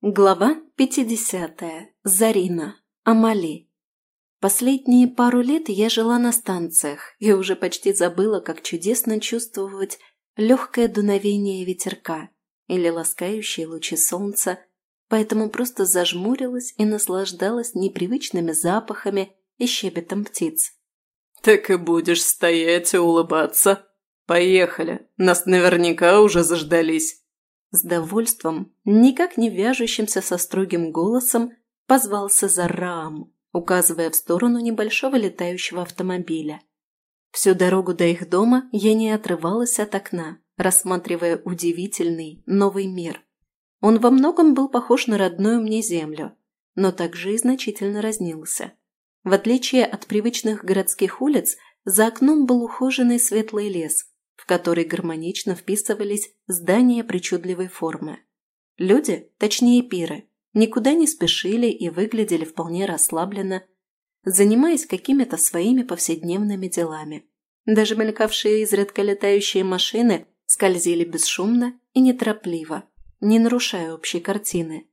Глава 50. Зарина. Амали. Последние пару лет я жила на станциях и уже почти забыла, как чудесно чувствовать легкое дуновение ветерка или ласкающие лучи солнца, поэтому просто зажмурилась и наслаждалась непривычными запахами и щебетом птиц. «Так и будешь стоять и улыбаться. Поехали, нас наверняка уже заждались». С довольством, никак не вяжущимся со строгим голосом, позвался Зарам, указывая в сторону небольшого летающего автомобиля. Всю дорогу до их дома я не отрывалась от окна, рассматривая удивительный новый мир. Он во многом был похож на родную мне землю, но также и значительно разнился. В отличие от привычных городских улиц, за окном был ухоженный светлый лес, в который гармонично вписывались здания причудливой формы. Люди, точнее пиры, никуда не спешили и выглядели вполне расслабленно, занимаясь какими-то своими повседневными делами. Даже мелькавшие изредка летающие машины скользили бесшумно и неторопливо, не нарушая общей картины.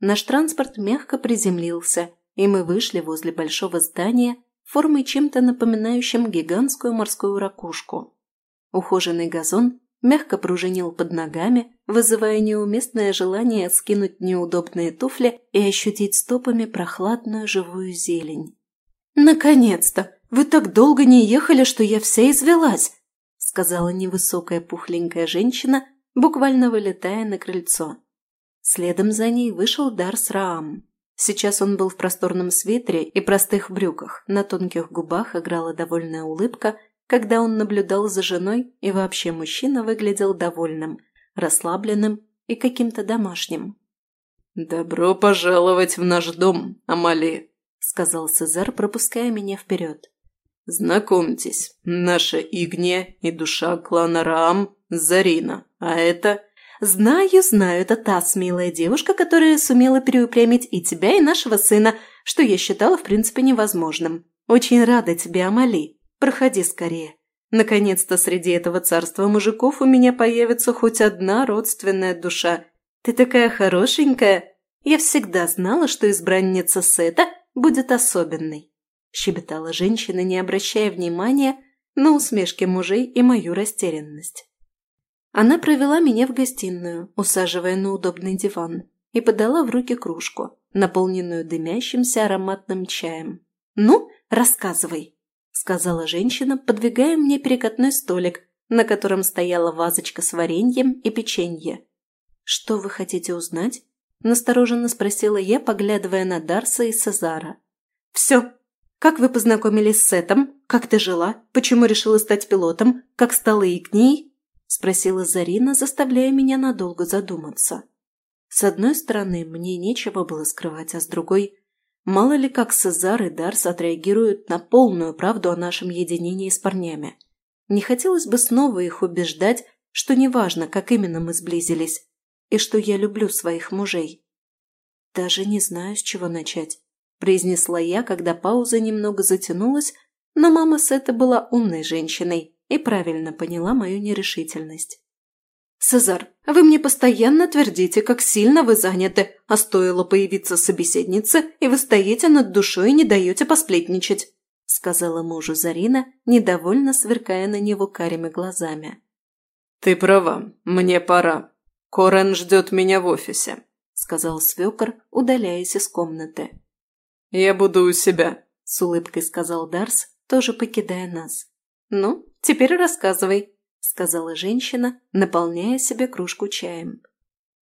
Наш транспорт мягко приземлился, и мы вышли возле большого здания, формой чем-то напоминающим гигантскую морскую ракушку. Ухоженный газон мягко пружинил под ногами, вызывая неуместное желание скинуть неудобные туфли и ощутить стопами прохладную живую зелень. «Наконец-то! Вы так долго не ехали, что я вся извелась!» сказала невысокая пухленькая женщина, буквально вылетая на крыльцо. Следом за ней вышел Дарс Раам. Сейчас он был в просторном свитере и простых брюках, на тонких губах играла довольная улыбка, когда он наблюдал за женой, и вообще мужчина выглядел довольным, расслабленным и каким-то домашним. «Добро пожаловать в наш дом, Амали», – сказал Цезар, пропуская меня вперед. «Знакомьтесь, наша Игния и душа клана Раам Зарина, а это...» «Знаю, знаю, это та смелая девушка, которая сумела переупрямить и тебя, и нашего сына, что я считала, в принципе, невозможным. Очень рада тебе, Амали. Проходи скорее. Наконец-то среди этого царства мужиков у меня появится хоть одна родственная душа. Ты такая хорошенькая. Я всегда знала, что избранница Сета будет особенной». Щебетала женщина, не обращая внимания на усмешки мужей и мою растерянность. Она провела меня в гостиную, усаживая на удобный диван, и подала в руки кружку, наполненную дымящимся ароматным чаем. «Ну, рассказывай», – сказала женщина, подвигая мне перекатной столик, на котором стояла вазочка с вареньем и печенье. «Что вы хотите узнать?» – настороженно спросила я, поглядывая на Дарса и Сезара. «Все. Как вы познакомились с Сетом? Как ты жила? Почему решила стать пилотом? Как стала и к ней?» – спросила Зарина, заставляя меня надолго задуматься. С одной стороны, мне нечего было скрывать, а с другой – Мало ли как Сезар и Дарс отреагируют на полную правду о нашем единении с парнями. Не хотелось бы снова их убеждать, что неважно, как именно мы сблизились, и что я люблю своих мужей. «Даже не знаю, с чего начать», – произнесла я, когда пауза немного затянулась, но мама Сета была умной женщиной и правильно поняла мою нерешительность. «Сезар, вы мне постоянно твердите, как сильно вы заняты, а стоило появиться собеседнице, и вы стоите над душой и не даете посплетничать», сказала мужу Зарина, недовольно сверкая на него карими глазами. «Ты права, мне пора. Корен ждет меня в офисе», сказал свекор, удаляясь из комнаты. «Я буду у себя», с улыбкой сказал Дарс, тоже покидая нас. «Ну, теперь рассказывай», сказала женщина, наполняя себе кружку чаем.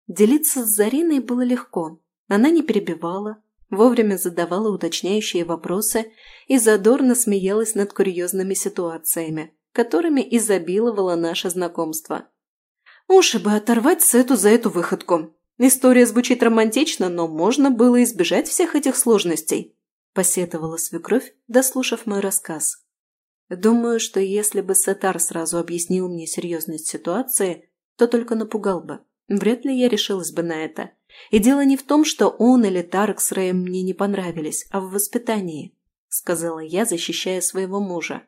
Делиться с Зариной было легко. Она не перебивала, вовремя задавала уточняющие вопросы и задорно смеялась над курьезными ситуациями, которыми изобиловало наше знакомство. Уши бы оторвать Сету за эту выходку. История звучит романтично, но можно было избежать всех этих сложностей, посетовала свекровь, дослушав мой рассказ. Думаю, что если бы Сатар сразу объяснил мне серьезность ситуации, то только напугал бы. Вряд ли я решилась бы на это. И дело не в том, что он или Тарк с Рэем мне не понравились, а в воспитании, сказала я, защищая своего мужа.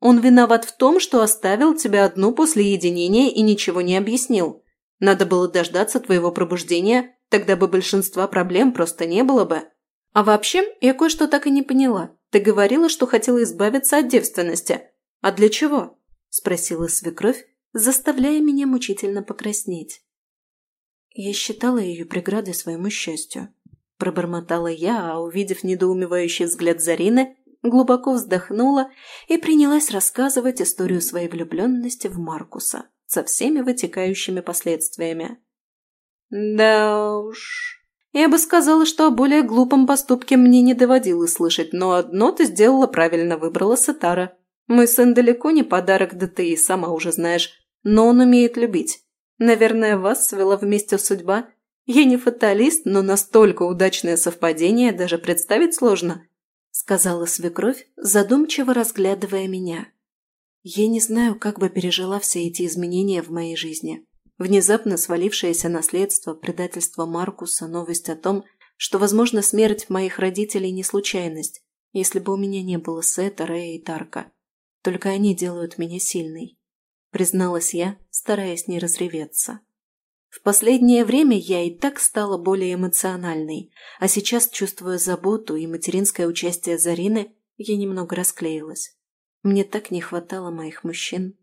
Он виноват в том, что оставил тебя одну после единения и ничего не объяснил. Надо было дождаться твоего пробуждения, Тогда бы большинства проблем просто не было бы. А вообще, я кое-что так и не поняла. Ты говорила, что хотела избавиться от девственности. А для чего?» – спросила свекровь, заставляя меня мучительно покраснеть. Я считала ее преградой своему счастью. Пробормотала я, а увидев недоумевающий взгляд Зарины, глубоко вздохнула и принялась рассказывать историю своей влюбленности в Маркуса со всеми вытекающими последствиями. «Да уж...» Я бы сказала, что о более глупом поступке мне не доводилось слышать, но одно ты сделала правильно, выбрала Сетара. Мой сын далеко не подарок, да ты и сама уже знаешь, но он умеет любить. Наверное, вас свела вместе судьба. Я не фаталист, но настолько удачное совпадение даже представить сложно», – сказала свекровь, задумчиво разглядывая меня. Я не знаю, как бы пережила все эти изменения в моей жизни. Внезапно свалившееся наследство, предательство Маркуса, новость о том, что, возможно, смерть моих родителей не случайность, если бы у меня не было Сета, Рея и Тарка. Только они делают меня сильной. Призналась я, стараясь не разреветься. В последнее время я и так стала более эмоциональной, а сейчас, чувствуя заботу и материнское участие Зарины, я немного расклеилась. Мне так не хватало моих мужчин.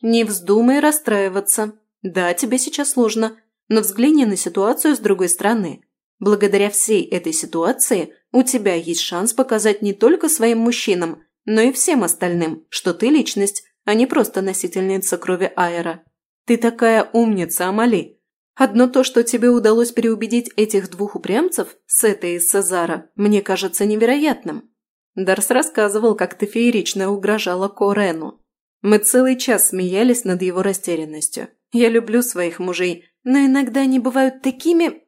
«Не вздумай расстраиваться», да, тебе сейчас сложно, но взгляни на ситуацию с другой стороны. Благодаря всей этой ситуации у тебя есть шанс показать не только своим мужчинам, но и всем остальным, что ты личность, а не просто носительница крови Айра. Ты такая умница, Амали. Одно то, что тебе удалось переубедить этих двух упрямцев, Сета и Сезара, мне кажется невероятным. Дарс рассказывал, как ты феерично угрожала Корену. Мы целый час смеялись над его растерянностью. Я люблю своих мужей, но иногда они бывают такими...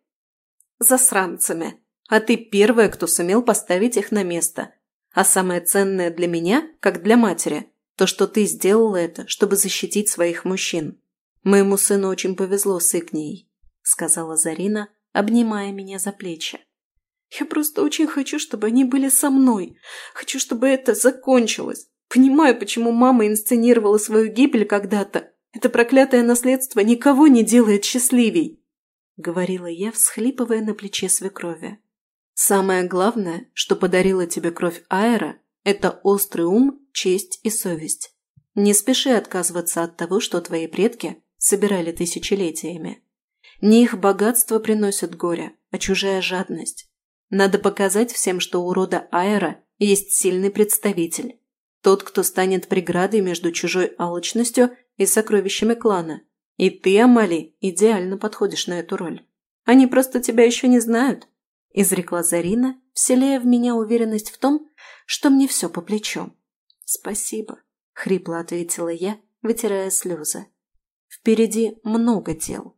засранцами. А ты первая, кто сумел поставить их на место. А самое ценное для меня, как для матери, то, что ты сделала это, чтобы защитить своих мужчин. Моему сыну очень повезло с Игнией», – сказала Зарина, обнимая меня за плечи. «Я просто очень хочу, чтобы они были со мной. Хочу, чтобы это закончилось. Понимаю, почему мама инсценировала свою гибель когда-то, это проклятое наследство никого не делает счастливей!» — говорила я, всхлипывая на плече свекрови. «Самое главное, что подарила тебе кровь Аэра, это острый ум, честь и совесть. Не спеши отказываться от того, что твои предки собирали тысячелетиями. Не их богатство приносит горе, а чужая жадность. Надо показать всем, что у рода Аэра есть сильный представитель. Тот, кто станет преградой между чужой алчностью и сокровищами клана. И ты, Амали, идеально подходишь на эту роль. Они просто тебя еще не знают», – изрекла Зарина, вселяя в меня уверенность в том, что мне все по плечу. «Спасибо», – хрипло ответила я, вытирая слезы. «Впереди много дел».